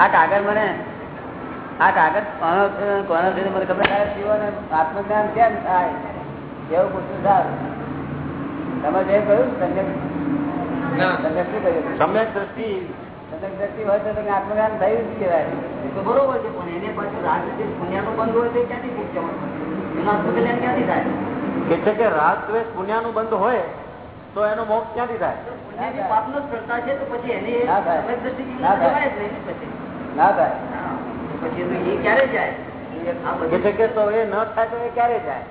આ કાગળ મને આ કાગળ કોનો છે કોનો છે ને મને ખબર થાય આત્મજ્ઞાન કેમ થાય? એવું પૂછ્યું સારું. તમે જે કહ્યું સમ્યક દ્રષ્ટિ. સંજય દ્રષ્ટિ હોય તો તમે આત્મજ્ઞાન થયું જ કહેવાય. તો બરોબર છે પણ એને પાછું રાજનીતિ પુણ્યાનું બંધ હોય તો ક્યાંથી મુક્ત એનું આત્મકલ્યાણ ક્યાંથી થાય? કે છે કે રાગ પુણ્યાનું બંધ હોય તો એનો મોક્ષ ક્યાંથી થાય? પાપનો છે તો પછી એની ના થાય. ના થાય. પછી. એ ક્યારે જાય? કે તો એ ન થાય તો એ ક્યારે જાય?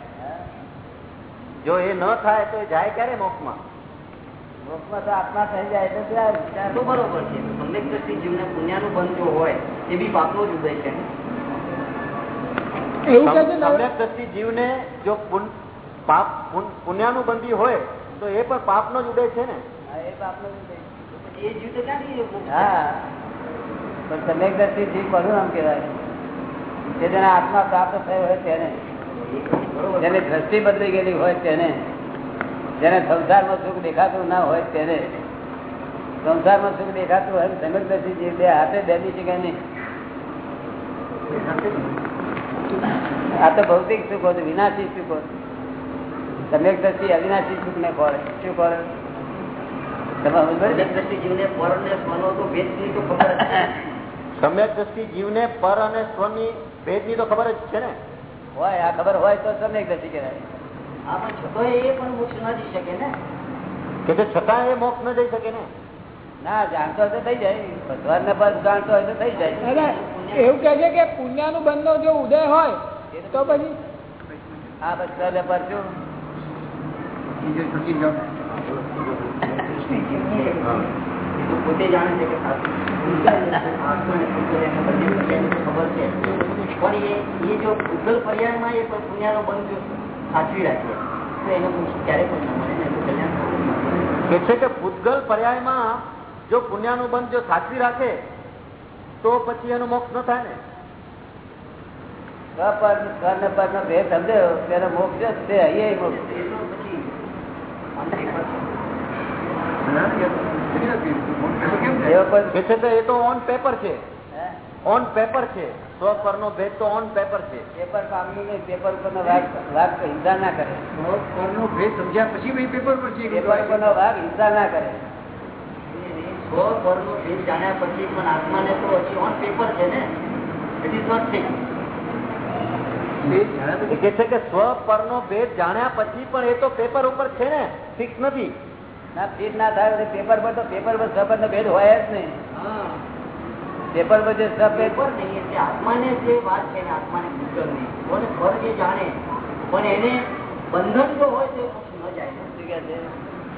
જો એ ન થાય તો જાય ક્યારે મોક્ષમાં? મોક્ષમાં તો આત્મા થઈ જાય તો ત્યાં તો બરોબર છે. સમ્યક દ્રષ્ટિ જીવને પુણ્યાનું બંધ જો હોય એ બી પાપનો જ ઉદય છે. સમ્યક દ્રષ્ટિ જીવને જો પાપ પુણ્યાનું બંધી હોય તો એ પણ પાપનો જ ઉદય છે ને? એ પાપનો જ છે. એ જીવ તો ક્યાંથી હા. પણ સમ્યક દ્રષ્ટિ જીવ કોનું નામ કહેવાય? કે જેના આત્મા પ્રાપ્ત થયો હોય તેને. જેની દ્રષ્ટિ બદલી ગયેલી હોય તેને જેને સંસારમાં સુખ દેખાતું ના હોય તેને સંસારમાં સુખ દેખાતું હોય સમીર દ્રષ્ટિ જે બે હાથે બેસી શકે નહીં. આ તો ભૌતિક સુખ છે વિનાશી સુખ છે. સમ્યક દ્રષ્ટિ અવિનાશી સુખ ને ખોળે શું સમજ? સમ્યક દ્રષ્ટિ જીવને પર અને સ્વનો ભેદની તો ખબર જ છે સમ્યક પર અને સ્વની ભેદની તો ખબર જ છે ને. હોય આ ખબર હોય તો તમે નથી કહેવાય. હા પણ છતાં એ પણ મોક્ષ ન જઈ શકે ને. કે છતાં એ મોક્ષ ન ને? ના જાણતો તો થઈ જાય. ભગવાન ને પર જાણતો હોય તો થઈ જાય. એવું કે છે કે પુણ્યાનું બંધનો જો ઉદય હોય તો પછી? હા બસ સર પર પોતે જાણે છે કે ખબર છે. પણ એ એ જો ઉદ્ગલ પર્યાયમાં એ પુણ્યાનો બંધ સાચવી રાખે તો એનો ક્યારે પણ ન મળે ને એનું કલ્યાણ થવું કે ભૂતગલ પર્યાયમાં જો પુણ્યાનું બંધ જો સાચવી રાખે તો પછી એનો મોક્ષ ન થાય ને? કર્ણ પર નો ભેદ સમજ્યો તેનો મોક્ષ જ છે અહીંયા મોક્ષ. તો એ તો ઓન પેપર છે. ઓન પેપર છે. સ્વ પરનો ભેદ તો ઓન પેપર છે. પેપર પામ્યું નહીં પેપર પર વાઘ વાઘ હિંસા ના કરે. પરનો ભેદ સમજ્યા પછી પેપર પર છે પેપર ઉપરનો વાઘ હિંસા ના કરે. સ્વ પરનો ભેદ જાણ્યા પછી પણ આત્માને તો હજી ઓન પેપર છે ને? ઇટ ઇઝ નોટ કે છે કે સ્વ પરનો ભેદ જાણ્યા પછી પણ એ તો પેપર ઉપર છે ને? ફિક્સ નથી. ના ફીટ ના થાય પેપર પર તો પેપર પર સપર નો ભેદ હોય જ નહીં. પેપર પર જે સબ પેપર નહીં આત્માને જે વાત છે ને આત્માને ભૂતગલની કોને ફર જે જાણે પણ એને બંધન જો હોય તો ન જાય?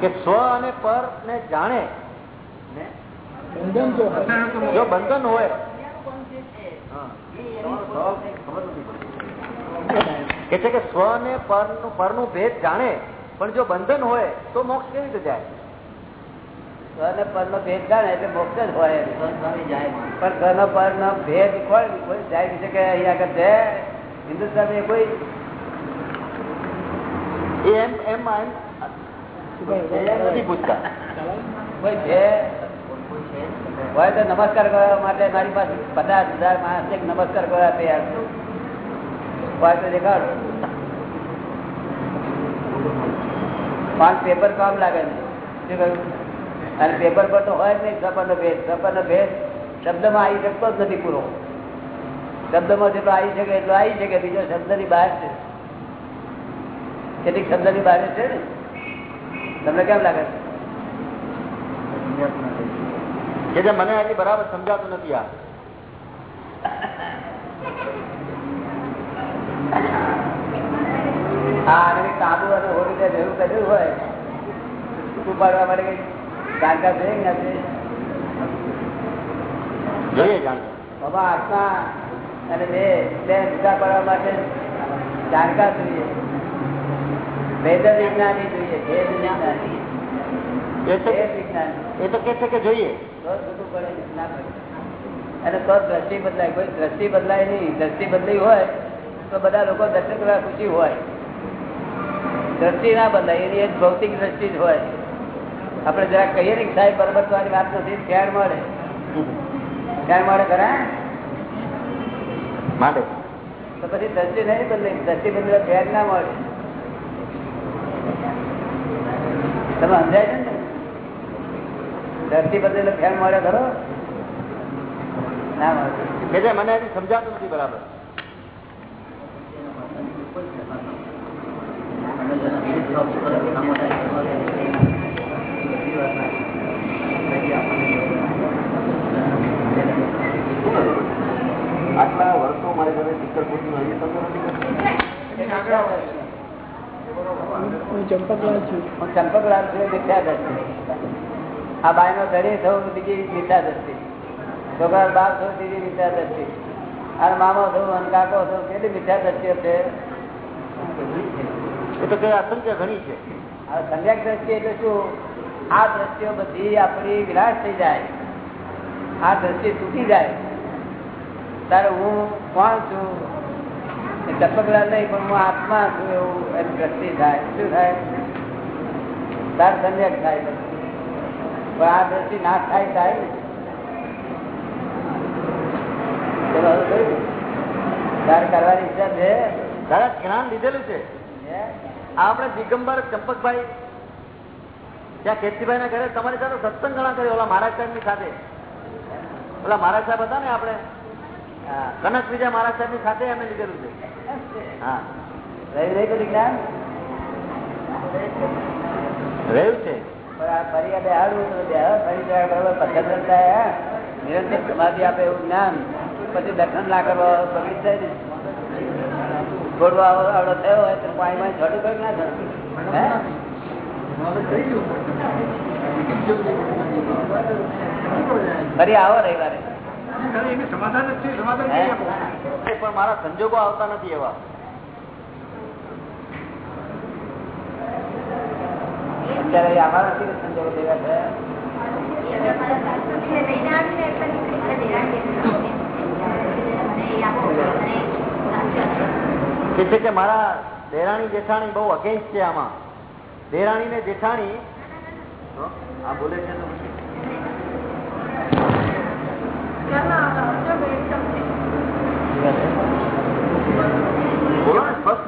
કે સ્વ અને પર ને જાણે ને? બંધન જો બંધન હોય. કે છે કે સ્વ ને પરનું ભેદ જાણે પણ જો બંધન હોય તો મોક્ષ કેવી રીતે જાય? ને પર નો ભેદ જાણે એટલે મોક્ષ જ હોય પણ. નો પર નો ભેદ કોઈ કોઈ જાય છે કે અહીંયા આગળ છે. હિન્દુસ્તાન એ કોઈ એમ એમ એમ એમ નથી પૂછતા. કોઈ છે. હોય તો નમસ્કાર કરવા માટે મારી પાસે પચાસ હજાર માણસ નમસ્કાર કરવા તૈયાર છું. હોય તો દેખાડો. પાંચ પેપર કામ લાગે ને શું કહ્યું અને પેપર પર તો હોય જ નહીં સપર નો ભેદ સપર નો ભેદ શબ્દમાં આવી શકતો જ નથી પૂરો શબ્દમાં જેટલો આવી શકે એટલો આવી શકે બીજો શબ્દની બહાર છે કેટલીક શબ્દની બહાર છે ને તમને કેમ લાગે છે કે જે મને હજી બરાબર સમજાતું નથી આ હા અને કંઈક અને હોળી ને ભેગું કર્યું હોય છૂટું પાડવા માટે કઈ જાણકાર છે નથી? જોઈએ બાબા આત્મા અને બે બે જુદા પાડવા માટે જાણકાર જોઈએ. વેદ વિજ્ઞાની જોઈએ ભેદ વિજ્ઞાની. એ તો ભેદ એ તો કે છે કે જોઈએ. અને તો દ્રષ્ટિ બદલાય. કોઈ દ્રષ્ટિ બદલાય નહીં. દ્રષ્ટિ બદલી હોય તો બધા લોકો દર્શન કરવા ખુશી હોય. દ્રષ્ટિ ના બદલાય એની એક ભૌતિક દ્રષ્ટિ જ હોય. આપણે જરા કહીએ ને સાહેબ બરોબર વાળી વાત નથી ખ્યાલ મળે. ધ્યાન મળે ખરા? માટે. તો પછી દ્રષ્ટિ નહીં બદલે દ્રષ્ટિ બદલે ધ્યાન ના મળે. તમે સમજાય છે ને? દ્રષ્ટિ બદલે ધ્યાન મળે ખરો? ના મળે. મને સમજાતું નથી બરાબર. આટલા વર્ષો મારી ઘરે ટીકર પૂછ્યું હજી તમને ચંપકલાલ છું. ચંપકલાલ છું મિથ્યા દ્રષ્ટિ આ બાય નો ધડી થવું બીજી દ્રષ્ટિ છોકરા બાપ થવું બીજી મિથ્યા દ્રષ્ટિ અને મામો થયું અને કાકો થયું કેટલી મીઠા દ્રષ્ટિઓ છે. એ તો કે અસંખ્ય ઘણી છે. સંજ્ઞાક દ્રષ્ટિ એટલે શું? આ દ્રષ્ટિઓ બધી આપણી વિરાશ થઈ જાય. આ દ્રષ્ટિ તૂટી જાય. તારે હું કોણ છું? ટપકલા નહીં પણ હું આત્મા છું એવું એમ દ્રષ્ટિ થાય. શું થાય? તાર સંજ્ઞાક થાય. પણ આ દ્રષ્ટિ ના થાય થાય ને. તારે કરવાની ઈચ્છા છે? દાદા જ્ઞાન લીધેલું છે. આપણે દિગંબર ચંપકભાઈ ત્યાં કેતીભાઈ ના ઘરે તમારી સાથે સત્સંગ ઘણા કર્યો. ઓલા મહારાજ સાહેબની સાથે. ઓલા મહારાજ સાહેબ હતા ને આપણે? કનક બીજા મહારાજ સાહેબની સાથે અમે લીધેલું છે. હા. રહી રહી બધું જ્ઞાન રહ્યું છે. આ ફરી નિરંતર સમાધિ આપે એવું જ્ઞાન. પછી દર્શન ના કરવા પવિત્ર થાય ને. થોડું આવો આવડો થયો હોય તો પાણીમાં છોટું કરી ના થાય હે? ફરી આવો રવિવારે સમાધાન જ છે સમાધાન હે? કરી આપો. પણ મારા સંજોગો આવતા નથી એવા અત્યારે અમારા નથી ને સંજોગો ભેગા થયા છે કે મારા દેરાણી જેઠાણી બહુ અગેન્સ્ટ છે આમાં. દેરાણી ને જેઠાણી આ બોલે છે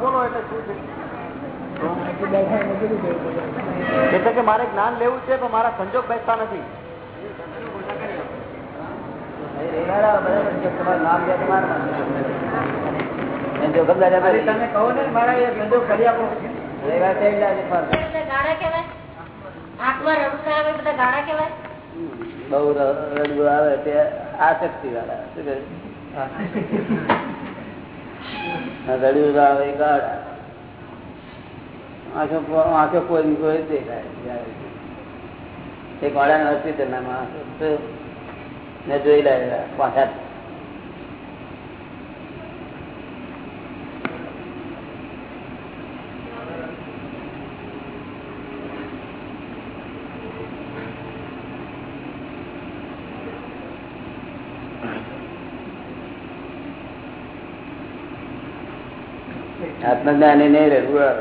બોલો એટલે શું છે? પડે કે મારે જ્ઞાન લેવું છે, પણ મારા સંજોગ બેસતા નથી. તમારું નામ તમે કહો ને મારા એ ધંધો કરી. આપો ર- રડવું આવે તે આશક્તિ વાળા રડવું *laughs* આવે ગાડા ગાળા. આંખો કોઈ કોઈ દેખાય એક વાળા હોસ્પિટલ ના માણસો જોઈ લાવેલા પાછા આત્મજ્ઞાની નહીં રહેવું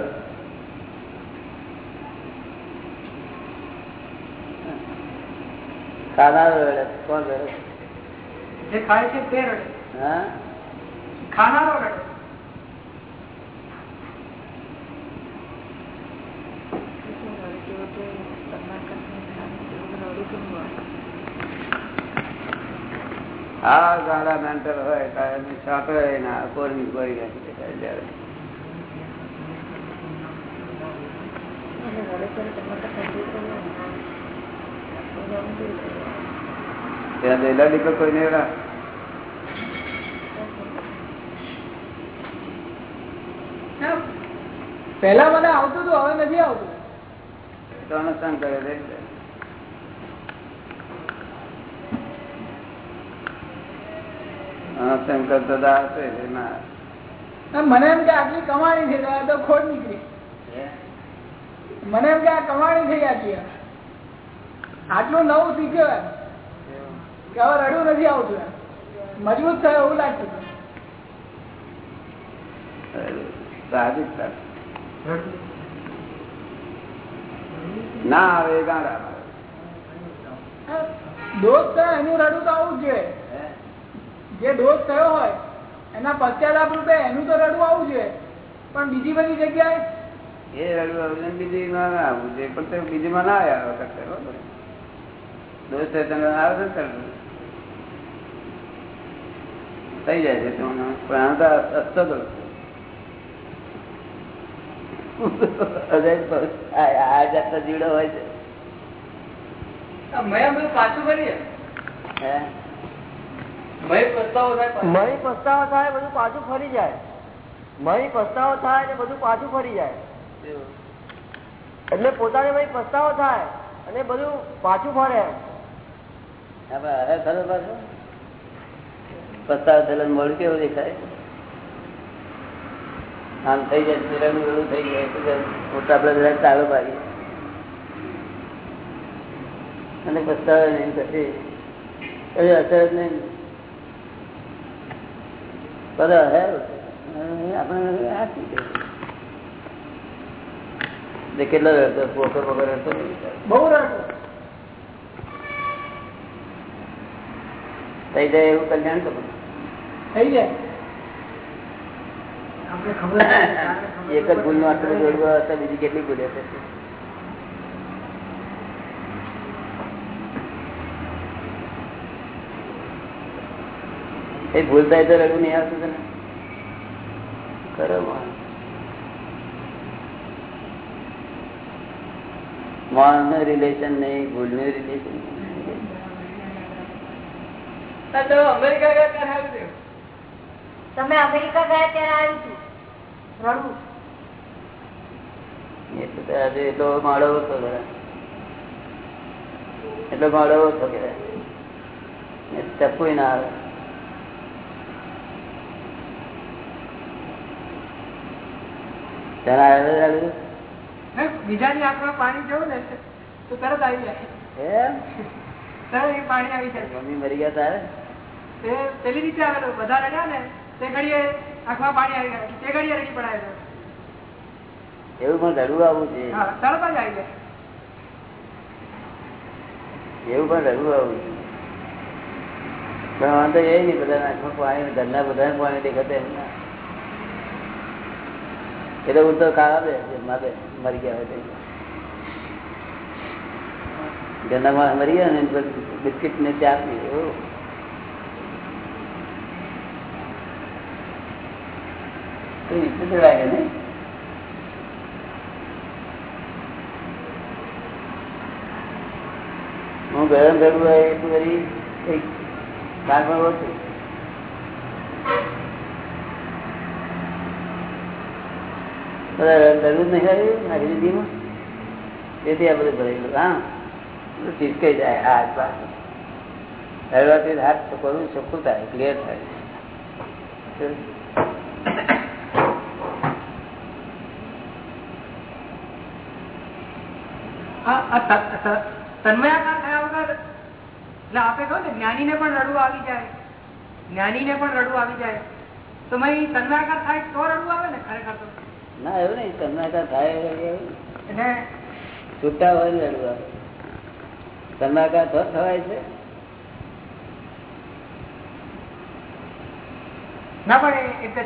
ખાનારો રડે કોણ રડે જે ખાય છે તે રડે હા? ખાનારો રડે આ ગાળા મેન્ટર હોય સાંકળે ના કોરી કોઈ નાખી દેખાય જ્યારે ત્યાં દહેલા દીકરો કોઈ નહીં એવડા પેલા મને આવતું હતું હવે નથી આવતું. તો અનુષ્ઠાન કરે છે. અનુષ્ઠાન કરતા તો એમ. મને એમ કે આટલી કમાણી છે તો ખોટ નીકળી. મને એમ કે આ કમાણી થઈ જતી આટલું નવું શીખ્યો કે હવે રડવું નથી આવતું મજબૂત થયો એવું લાગતું. ના આવે ગાંડા દોષ થયો એનું રડવું તો આવું જ જોઈએ. જે દોષ થયો હોય એના પશ્ચાતાપ રૂપે એનું તો રડવું આવું જોઈએ. પણ બીજી બધી જગ્યાએ એ રડવું અર્જુન બીજી માં ના આવવું જોઈએ પણ તમે બીજી માં ના આવ્યા વખતે બરોબર હોય આવે છે થઈ જાય છે તમને. પણ આમ તો. અજાયબ દોસ્ત. આ આ જાતનો જીવડો હોય છે મય બધું પાછું કરીએ હે મય પસ્તાવો થાય પાછું. મહી પસ્તાવો થાય બધું પાછું ફરી જાય મહી પસ્તાવો થાય ને બધું પાછું ફરી જાય એટલે પોતાને ભાઈ પસ્તાવો થાય અને બધું પાછું ફરે. પસ્તાવ થયેલો મળ્યું કેવું દેખાય? આમ થઈ જાય તિરંગ એવું થઈ જાય મોટા આપણે ચાલો પાડીએ અને પસ્તાવે નહીં, પછી કઈ અસર જ નહીં. બધા હે, આપણે આ શું કહેવું? જે કેટલો રહેતો પોકર વગર રહેતો બહુ રડવું થઈ જાય એવું કલ્યાણ તો થઈ જાય એક જ ભૂલ નો આટલો જોડવો હશે બીજી કેટલી ભૂલ હશે એ ભૂલ થાય તો રડવું નહીં આવતું તને ખરો મોણનું રિલેશન નહીં ભૂલનું રિલેશન. તમે અમેરિકા ગયા ત્યારે આવ્યું હતું? એટલે તો આજે એટલો માળો ઓછો કરે એટલો માળો ઓછો ના આવે? ને બીજાની આંખમાં પાણી જેવું ને તો તરત આવી જાય. તરત એ પાણી આવી જાય. મમ્મી મરી ગયા તારે? તે પેલી રીતે આવેલો બધા રડ્યા ને તે ઘડીએ આંખમાં પાણી આવી ગયા. તે ઘડીએ રડી પડાયેલો. એવું પણ રડવું આવવું છે. તરત જ આવી જાય. એવું પણ રડવું આવવું છે. પણ વાંધો એ નહીં બધા આંખમાં પાણી ઘરના બધા પાણી દેખાતા એમ ના. એટલે હું તો ખાવા બે. મારે મરી ગયા હોય તો. માણસ મરી ગયા ને બિસ્કિટ ને ચા પી એવું. હું ગરમ ગરમ એટલું કરી એક ભાગમાં ઓછું બધા ગરમ નહીં આવ્યું આખી જિંદગીમાં તેથી આ બધું ભરેલું હા. બધું ચીટકાઈ જાય હાથ બાદ હરવાથી હાથ કરવું ચોખ્ખું થાય ક્લિયર થાય. આ- આ ત- ત- તન્મયાકાર થયા વગર, એટલે આપે કહો ને, જ્ઞાનીને પણ રડવું આવી જાય. જ્ઞાનીને પણ રડવું આવી જાય. તો મય તન્મયાકાર થાય તો રડવું આવે ને, ખરેખર તો. ના એવું નહીં. તમને થાય છૂટા હોય ને આવે તો થવાય છે? ના પણ એટલે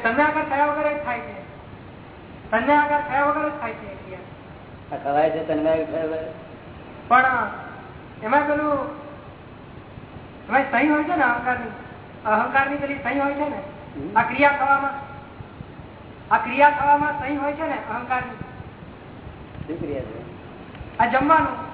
થયા વગર જ થાય છે. તન્મયાકાર થયા વગર જ થાય છે. ખવાય છે પણ એમાં પેલું એમાં સહી હોય છે ને અહંકારની? અહંકારની પેલી સહી હોય છે ને? આ ક્રિયા થવામાં આ ક્રિયા થવામાં સહી હોય છે ને? અહંકાર ક્રિયા છે? આ જમવાનું.